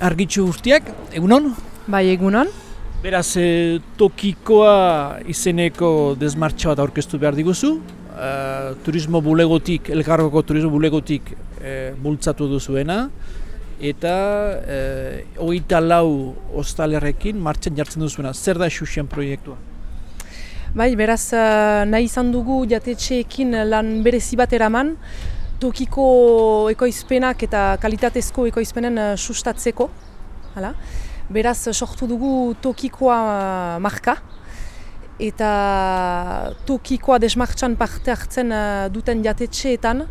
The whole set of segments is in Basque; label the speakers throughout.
Speaker 1: argitxu urtiak, egunon?
Speaker 2: Bai, egunon.
Speaker 1: Beraz, e, tokikoa izeneko desmartxa bat aurkeztu behar diguzu. E, turismo bulegotik, elkarroko turismo bulegotik e, bultzatu duzuena. Eta e, hogeita lau ostalerrekin martxan jartzen duzuena. Zer da xuxen proiektua?
Speaker 2: Bai, beraz, nahi izan dugu jatetxeekin lan berezi bat eraman, tokiko ekoizpenak eta kalitatezko ekoizpenen uh, sustatzeko. Hala. Beraz, sortu dugu tokikoa uh, marka eta tokikoa desmartxan parte hartzen uh, duten jatetxeetan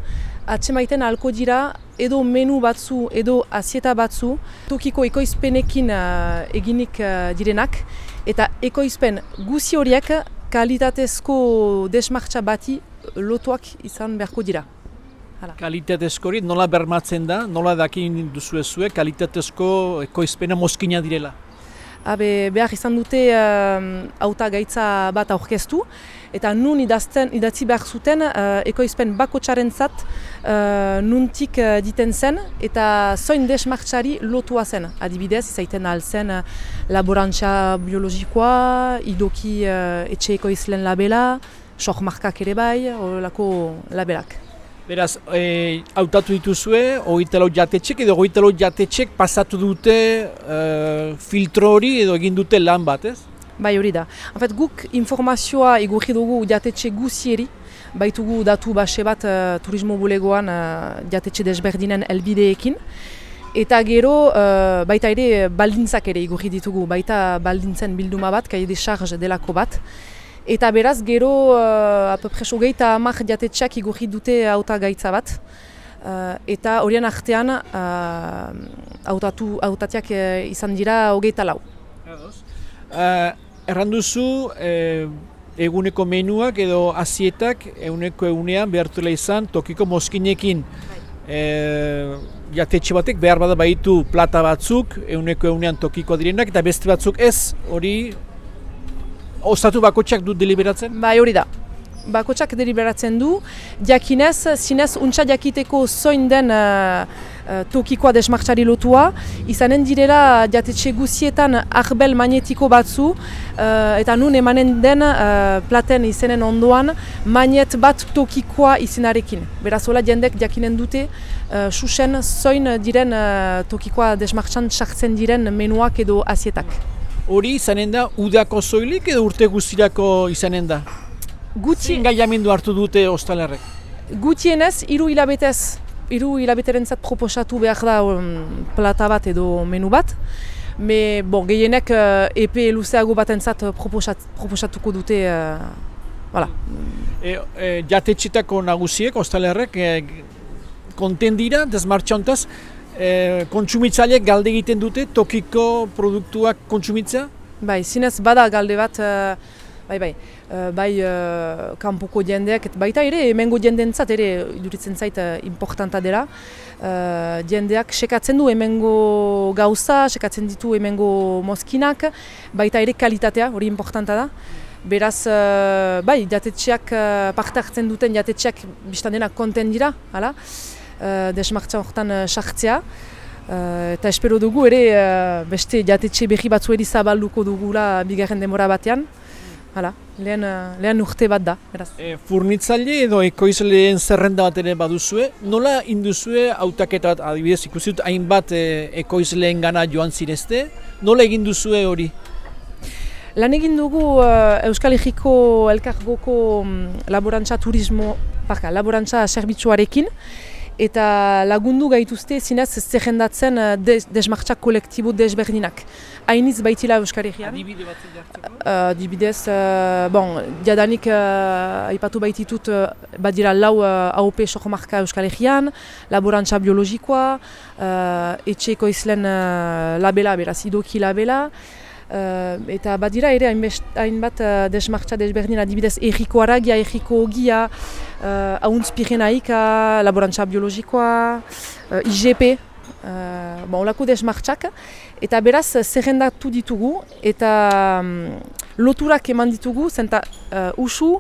Speaker 2: atsemaiten alko dira edo menu batzu edo azieta batzu tokiko ekoizpenekin uh, eginik uh, direnak eta ekoizpen guzi horiek kalitatezko desmartxa bati lotuak izan beharko dira.
Speaker 1: Kalitatezko hori nola bermatzen da, nola dakin duzu ezue, kalitatezko ekoizpena moskina direla?
Speaker 2: Habe, behar izan dute uh, gaitza bat aurkeztu, eta nun idazten, idatzi behar zuten uh, ekoizpen bako txaren zat uh, nuntik uh, diten zen, eta zoin desmartxari lotua zen. Adibidez, izaiten alzen uh, laborantza biologikoa, idoki uh, etxe ekoizlen labela, sok markak ere bai, horrelako labelak.
Speaker 1: Beraz, e, autatu dituzue, hogitelo jatetxek edo hogitelo jatetxek pasatu dute e, filtro hori edo egin dute lan bat, ez?
Speaker 2: Bai hori da. Hafet, guk informazioa igurri dugu jatetxe guzieri, baitugu datu base bat uh, turismo bulegoan uh, jatetxe desberdinen elbideekin. Eta gero, uh, baita ere baldintzak ere igurri ditugu, baita baldintzen bilduma bat, kai de charge delako bat. Eta beraz, gero, uh, apepreso gehi eta amak jatetxak igurri dute auta gaitza bat. Uh, eta horien artean, uh, autatu, autatiak uh, izan dira hogeita lau.
Speaker 1: Uh, erranduzu, uh, eguneko menuak edo azietak eguneko egunean behartuela izan tokiko moskinekin. E, jatetxe batek behar bada baitu plata batzuk, eguneko egunean tokiko direnak, eta beste batzuk ez, hori ostatu bakotxak du deliberatzen?
Speaker 2: Bai hori da. Bakotxak deliberatzen du, jakinez, zinez, untsa jakiteko zoin den uh, uh, tokikoa desmartxari lotua, izanen direla jatetxe guzietan arbel magnetiko batzu, uh, eta nun emanen den uh, platen izenen ondoan, magnet bat tokikoa izinarekin. Beraz, hola jendek jakinen dute, uh, susen zoin diren uh, tokikoa desmartxan sartzen diren menuak edo azietak
Speaker 1: hori izanen da udako zoilik edo urte guztirako izanen da? Gutxi... Zin hartu dute ostalarrek?
Speaker 2: Gutienez, hiru hilabetez, hiru hilabeteren zat proposatu behar da um, plata bat edo menu bat. Me, bon, gehienek uh, epe luzeago baten zat proposat, proposatuko dute, uh, voilà.
Speaker 1: E, e, jatetxetako nagusiek, ostalarrek, e, konten dira, desmartxontaz, e, kontsumitzaileek galde egiten dute tokiko produktuak kontsumitza?
Speaker 2: Bai, zinez bada galde bat, uh, bai, bai, uh, bai uh, kanpoko jendeak, baita ere, emengo jendeentzat ere, iduritzen zait, uh, importanta dela. Uh, jendeak sekatzen du emengo gauza, sekatzen ditu emengo mozkinak, baita ere kalitatea, hori importanta da. Beraz, uh, bai, jatetxeak, uh, parte hartzen duten jatetxeak biztan denak konten dira, hala? Uh, desmartza horretan uh, sartzea. Uh, eta espero dugu ere uh, beste jatetxe berri batzu eri zabalduko dugula bigarren demora batean. Hala, lehen, uh, lehen urte bat da.
Speaker 1: E, furnitzaile edo ekoizleen zerrenda bat ere baduzue, nola induzue autaketa bat adibidez ikusi dut hainbat e, ekoizleen gana joan zirezte, nola egin duzue hori?
Speaker 2: Lan egin dugu Euskal Herriko elkargoko um, laborantza turismo, parka, laborantza zerbitzuarekin, eta lagundu gaituzte zinez zerrendatzen uh, desmartxak kolektibo desberdinak. Hainiz baitila Euskal Herrian.
Speaker 1: Adibide bat
Speaker 2: uh, Adibidez, uh, bon, diadanik uh, aipatu baititut uh, badira lau uh, AOP sokomarka Euskal Herrian, laborantza biologikoa, uh, etxeko izlen uh, labela, beraz idoki labela, Uh, eta badira ere hainbat uh, desmartza desberdin adibidez erriko aragia, erriko ogia, uh, ahuntz pirenaika, laborantza biologikoa, uh, IGP, uh, bon, olako desmartzak. Eta beraz, zerrendatu ditugu eta um, loturak eman ditugu, zenta uh, usu,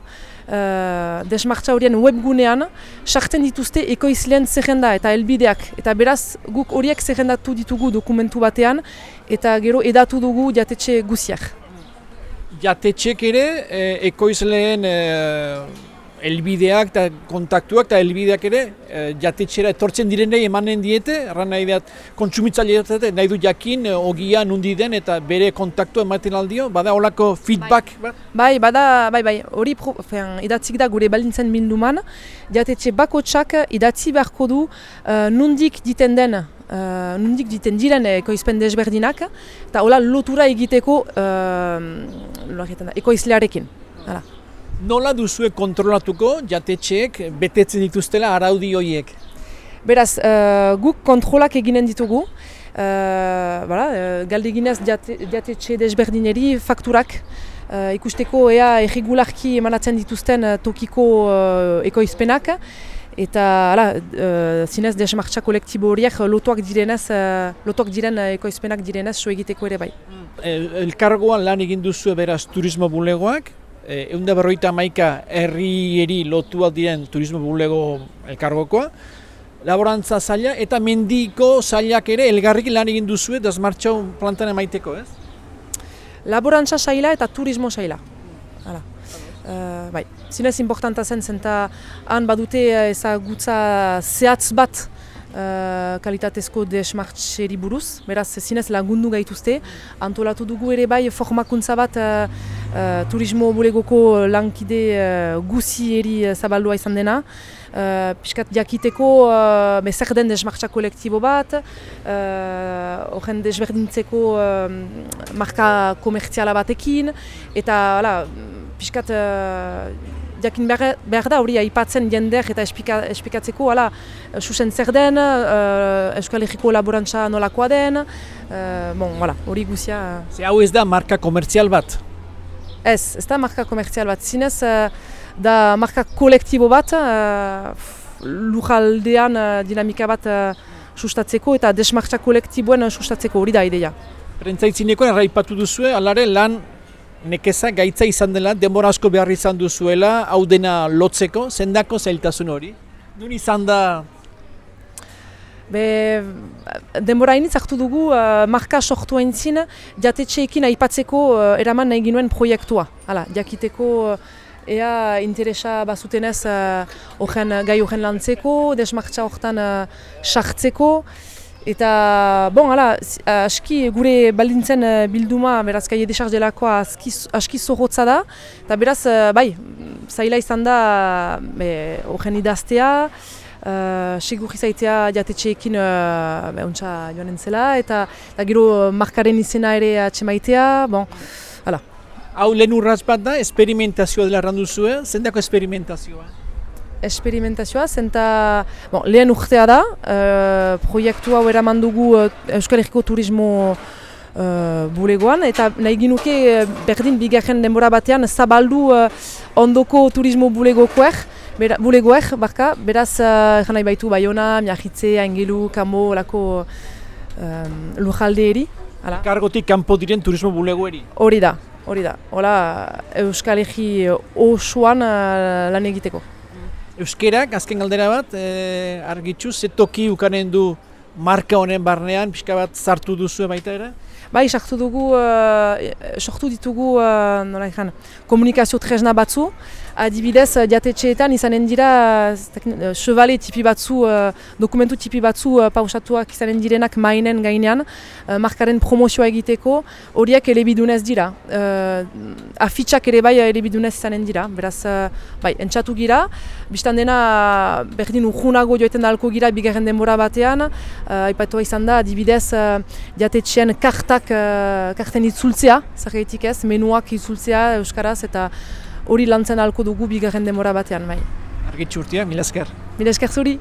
Speaker 2: uh, desmartza horien webgunean sartzen dituzte ekoizleen zerrenda eta helbideak. Eta beraz guk horiek zerrendatu ditugu dokumentu batean eta gero edatu dugu jatetxe guziak.
Speaker 1: Jatetxek ere eh, ekoizleen elbideak eta kontaktuak eta elbideak ere e, jatetxera etortzen direnei emanen diete, erran nahi dut kontsumitzaile nahi du jakin e, ogia nundi den eta bere kontaktu ematen aldio, bada holako feedback?
Speaker 2: Bai, bai bada, bai, bai, hori idatzik da gure balintzen bilduman, jatetxe bako txak idatzi beharko du uh, nundik diten den Uh, nundik diten diren ekoizpen desberdinak, eta hola lotura egiteko uh, ekoizlearekin. Hala.
Speaker 1: Nola duzue kontrolatuko jatetxeek betetzen dituztela araudi horiek?
Speaker 2: Beraz, uh, guk kontrolak eginen ditugu. Uh, bala, uh, galdeginez jate, jatetxe desberdineri fakturak uh, ikusteko ea erregularki emanatzen dituzten uh, tokiko uh, ekoizpenak. Eta ala, uh, zinez desmartza kolektibo horiek lotuak direnez, uh, lotuak diren ekoizpenak direnez so egiteko ere bai.
Speaker 1: Elkargoan lan egin duzu beraz turismo bulegoak, eunda eh, berroita maika herrieri lotu diren turismo bulego elkargokoa, laborantza zaila eta mendiko zailak ere elgarrik lan egin duzue dasmartxau plantan emaiteko, ez?
Speaker 2: Laborantza zaila eta turismo zaila. Hala. Uh, bai. Zinez importanta zen, zenta han badute ezagutza zehatz bat uh, kalitatezko desmartxeri buruz, beraz zinez lagundu gaituzte, antolatu dugu ere bai formakuntza bat uh, turismo bulegoko lankide uh, guzi eri uh, zabaldua izan dena. Uh, piskat jakiteko uh, zer den desmartza kolektibo bat, horren uh, desberdintzeko uh, marka komertziala batekin, eta hala, piskat uh, jakin behar, behar da hori aipatzen jendeak eta espika, espikatzeko hala, susen zer den, uh, Euskal Herriko laborantza nolakoa den, uh, bon, hori guzia.
Speaker 1: Ze hau ez da marka komertzial bat?
Speaker 2: Ez, ez da marka komertzial bat, zinez uh, da marka kolektibo bat, uh, lujaldean uh, dinamika bat uh, sustatzeko eta desmartza kolektiboen sustatzeko hori da ideia.
Speaker 1: Prentzaitzineko erraipatu duzu, alare lan nekeza gaitza izan dela, denbora asko behar izan duzuela, hau dena lotzeko, zendako zailtasun hori? Nun izan da
Speaker 2: Be, denbora hainitz hartu dugu, uh, marka sortu hain zin, jatetxeekin aipatzeko uh, eraman nahi ginuen proiektua. Hala, jakiteko uh, ea interesa bazutenez uh, gai horren lantzeko, desmartza horretan uh. Eta, bon, hala, aski gure baldintzen bilduma, beraz, gai edesarz delakoa aski, aski zorrotza da. Eta beraz, bai, zaila izan da horren idaztea, Uh, Sigur izaitea jatetxeekin uh, behuntza joan entzela eta, eta gero markaren izena ere atxemaitea, bon, hala.
Speaker 1: Hau lehen urraz bat da, esperimentazioa dela randu zuen, zendako esperimentazioa?
Speaker 2: Esperimentazioa, zenta bon, lehen urtea da, uh, proiektu hau eraman dugu uh, Euskal Herriko Turismo uh, bulegoan, eta nahi ginuke berdin bigarren denbora batean zabaldu uh, ondoko turismo bulegokoek, Bera, bulegoek, barka, beraz, uh, nahi baitu Bayona, Miagitze, Angelu, Kamo, lako um, lujalde eri.
Speaker 1: Kargotik kanpo diren turismo bulegoeri?
Speaker 2: Hori da, hori da. Hola, Euskal Egi osoan uh, lan egiteko.
Speaker 1: Euskerak, azken galdera bat, eh, argitzu, ze toki ukanen du marka honen barnean, pixka bat zartu duzu baita ere?
Speaker 2: Bai, sartu dugu, uh, sortu ditugu, uh, nola komunikazio tresna batzu, adibidez, uh, diatetxeetan izanen dira, chevale tipi batzu, dokumentu tipi batzu pausatuak izanen direnak mainen gainean, markaren promozioa egiteko, horiek elebidunez dira. Afitxak ere bai elebidunez izanen dira, beraz, bai, entxatu gira, biztan dena, berdin urgunago joeten dalko gira bigarren denbora batean, aipatua izan da, adibidez, karta kartak, karten itzultzea, zergeitik ez, menuak itzultzea Euskaraz eta hori lantzen alko dugu bigarren demora batean bai.
Speaker 1: Argitxurtia, mila esker.
Speaker 2: Mila esker zuri.